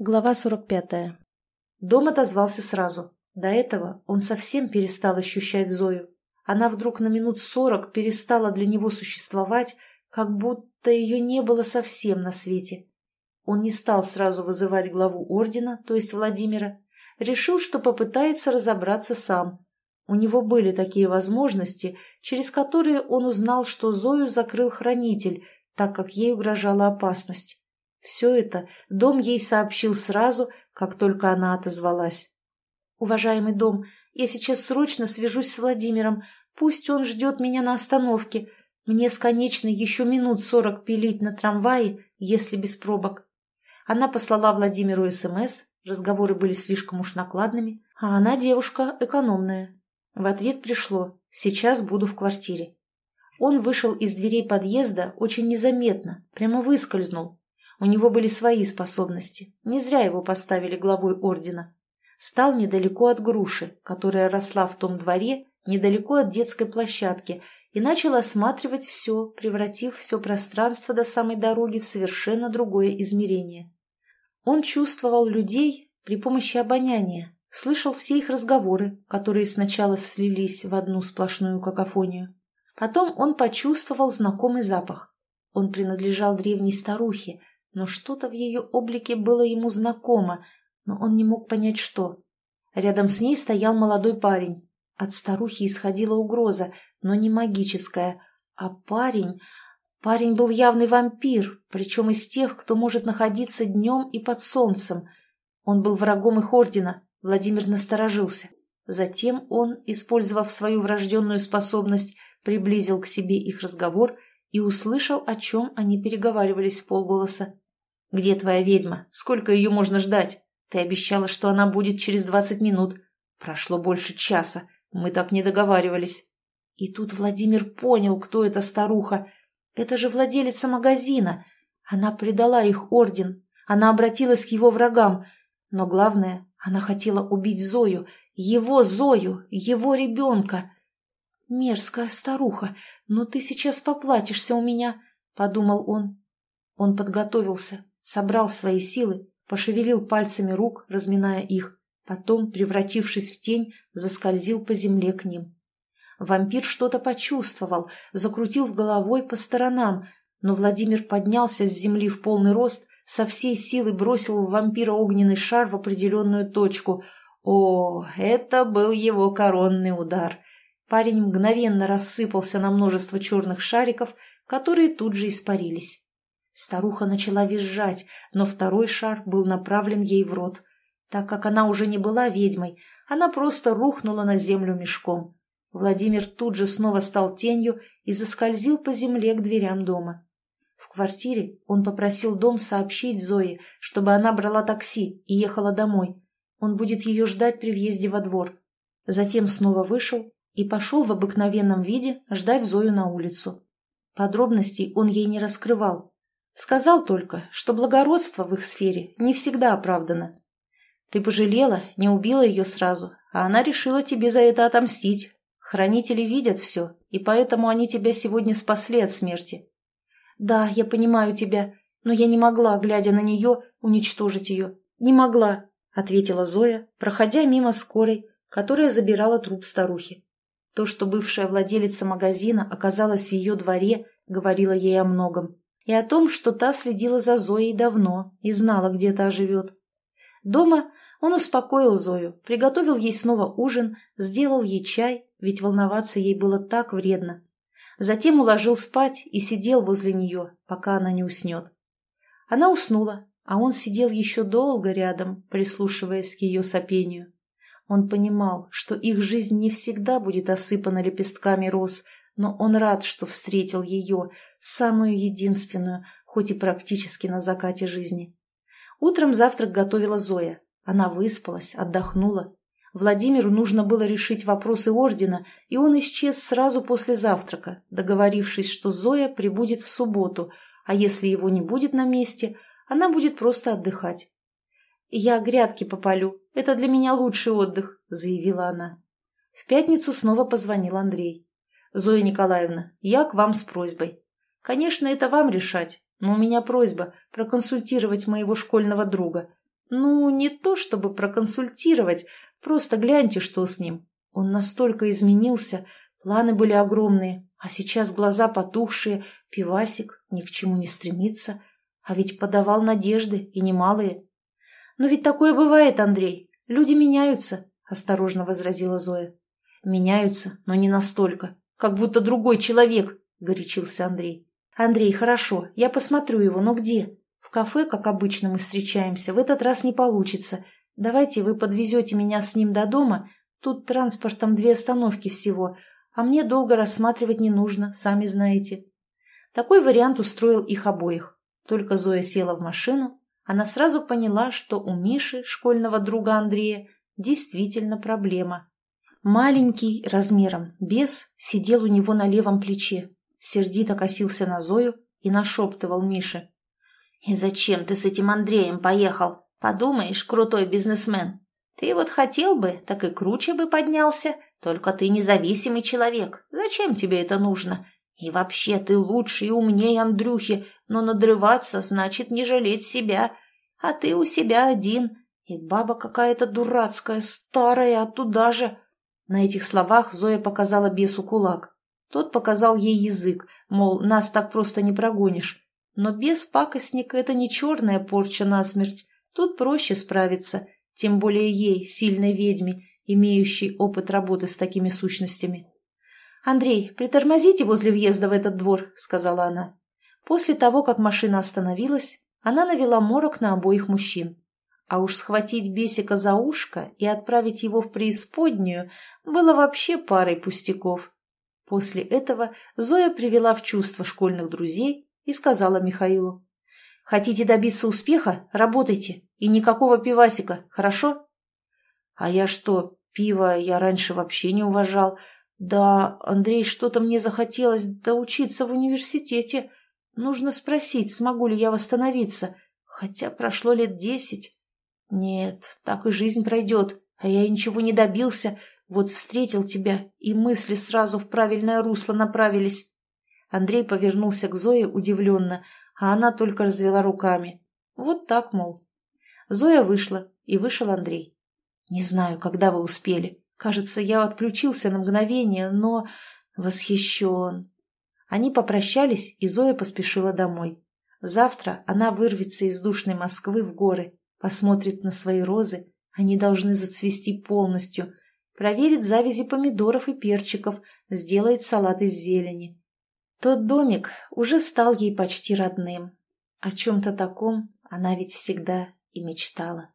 Глава 45. Дом отозвался сразу. До этого он совсем перестал ощущать Зою. Она вдруг на минут сорок перестала для него существовать, как будто ее не было совсем на свете. Он не стал сразу вызывать главу ордена, то есть Владимира. Решил, что попытается разобраться сам. У него были такие возможности, через которые он узнал, что Зою закрыл хранитель, так как ей угрожала опасность. Все это дом ей сообщил сразу, как только она отозвалась. «Уважаемый дом, я сейчас срочно свяжусь с Владимиром. Пусть он ждет меня на остановке. Мне с конечной еще минут сорок пилить на трамвае, если без пробок». Она послала Владимиру СМС, разговоры были слишком уж накладными, а она девушка экономная. В ответ пришло «Сейчас буду в квартире». Он вышел из дверей подъезда очень незаметно, прямо выскользнул, у него были свои способности. Не зря его поставили главой ордена. Стал недалеко от груши, которая росла в том дворе, недалеко от детской площадки, и начал осматривать все, превратив все пространство до самой дороги в совершенно другое измерение. Он чувствовал людей при помощи обоняния, слышал все их разговоры, которые сначала слились в одну сплошную какофонию. Потом он почувствовал знакомый запах. Он принадлежал древней старухе, но что-то в ее облике было ему знакомо, но он не мог понять, что. Рядом с ней стоял молодой парень. От старухи исходила угроза, но не магическая. А парень... Парень был явный вампир, причем из тех, кто может находиться днем и под солнцем. Он был врагом их ордена, Владимир насторожился. Затем он, использовав свою врожденную способность, приблизил к себе их разговор и услышал, о чем они переговаривались в полголоса. «Где твоя ведьма? Сколько ее можно ждать? Ты обещала, что она будет через двадцать минут. Прошло больше часа. Мы так не договаривались». И тут Владимир понял, кто эта старуха. Это же владелица магазина. Она предала их орден. Она обратилась к его врагам. Но главное, она хотела убить Зою. Его Зою, его ребенка. «Мерзкая старуха, но ты сейчас поплатишься у меня», — подумал он. Он подготовился, собрал свои силы, пошевелил пальцами рук, разминая их, потом, превратившись в тень, заскользил по земле к ним. Вампир что-то почувствовал, закрутил головой по сторонам, но Владимир поднялся с земли в полный рост, со всей силы бросил в вампира огненный шар в определенную точку. О, это был его коронный удар! Парень мгновенно рассыпался на множество черных шариков, которые тут же испарились. Старуха начала визжать, но второй шар был направлен ей в рот. Так как она уже не была ведьмой, она просто рухнула на землю мешком. Владимир тут же снова стал тенью и заскользил по земле к дверям дома. В квартире он попросил дом сообщить Зое, чтобы она брала такси и ехала домой. Он будет ее ждать при въезде во двор. Затем снова вышел и пошел в обыкновенном виде ждать Зою на улицу. Подробностей он ей не раскрывал, Сказал только, что благородство в их сфере не всегда оправдано. Ты пожалела, не убила ее сразу, а она решила тебе за это отомстить. Хранители видят все, и поэтому они тебя сегодня спасли от смерти. Да, я понимаю тебя, но я не могла, глядя на нее, уничтожить ее. Не могла, ответила Зоя, проходя мимо скорой, которая забирала труп старухи. То, что бывшая владелица магазина оказалась в ее дворе, говорило ей о многом и о том, что та следила за Зоей давно и знала, где та живет. Дома он успокоил Зою, приготовил ей снова ужин, сделал ей чай, ведь волноваться ей было так вредно. Затем уложил спать и сидел возле нее, пока она не уснет. Она уснула, а он сидел еще долго рядом, прислушиваясь к ее сопению. Он понимал, что их жизнь не всегда будет осыпана лепестками роз, но он рад, что встретил ее, самую единственную, хоть и практически на закате жизни. Утром завтрак готовила Зоя. Она выспалась, отдохнула. Владимиру нужно было решить вопросы ордена, и он исчез сразу после завтрака, договорившись, что Зоя прибудет в субботу, а если его не будет на месте, она будет просто отдыхать. «Я грядки попалю, это для меня лучший отдых», — заявила она. В пятницу снова позвонил Андрей. «Зоя Николаевна, я к вам с просьбой. Конечно, это вам решать, но у меня просьба проконсультировать моего школьного друга. Ну, не то чтобы проконсультировать, просто гляньте, что с ним. Он настолько изменился, планы были огромные, а сейчас глаза потухшие, пивасик, ни к чему не стремится. А ведь подавал надежды, и немалые. Но ведь такое бывает, Андрей. Люди меняются, осторожно возразила Зоя. Меняются, но не настолько. Как будто другой человек, горячился Андрей. Андрей, хорошо, я посмотрю его, но где? В кафе, как обычно, мы встречаемся. В этот раз не получится. Давайте вы подвезете меня с ним до дома. Тут транспортом две остановки всего. А мне долго рассматривать не нужно, сами знаете. Такой вариант устроил их обоих. Только Зоя села в машину, она сразу поняла, что у Миши, школьного друга Андрея, действительно проблема. Маленький, размером, бес, сидел у него на левом плече, сердито косился на Зою и нашептывал Мише. «И зачем ты с этим Андреем поехал? Подумаешь, крутой бизнесмен. Ты вот хотел бы, так и круче бы поднялся, только ты независимый человек. Зачем тебе это нужно? И вообще ты лучше и умнее Андрюхи, но надрываться значит не жалеть себя. А ты у себя один, и баба какая-то дурацкая, старая, а туда же. На этих словах Зоя показала бесу кулак. Тот показал ей язык, мол, нас так просто не прогонишь. Но без пакостника это не черная порча насмерть. Тут проще справиться, тем более ей, сильной ведьме, имеющей опыт работы с такими сущностями. «Андрей, притормозите возле въезда в этот двор», — сказала она. После того, как машина остановилась, она навела морок на обоих мужчин. А уж схватить Бесика за ушко и отправить его в преисподнюю было вообще парой пустяков. После этого Зоя привела в чувство школьных друзей и сказала Михаилу. «Хотите добиться успеха? Работайте. И никакого пивасика, хорошо?» «А я что, пиво я раньше вообще не уважал. Да, Андрей, что-то мне захотелось доучиться в университете. Нужно спросить, смогу ли я восстановиться, хотя прошло лет десять. Нет, так и жизнь пройдет, а я ничего не добился. Вот встретил тебя, и мысли сразу в правильное русло направились. Андрей повернулся к Зое удивленно, а она только развела руками. Вот так, мол. Зоя вышла, и вышел Андрей. Не знаю, когда вы успели. Кажется, я отключился на мгновение, но восхищен. Они попрощались, и Зоя поспешила домой. Завтра она вырвется из душной Москвы в горы, посмотрит на свои розы, они должны зацвести полностью, проверит завязи помидоров и перчиков, сделает салат из зелени. Тот домик уже стал ей почти родным. О чем-то таком она ведь всегда и мечтала.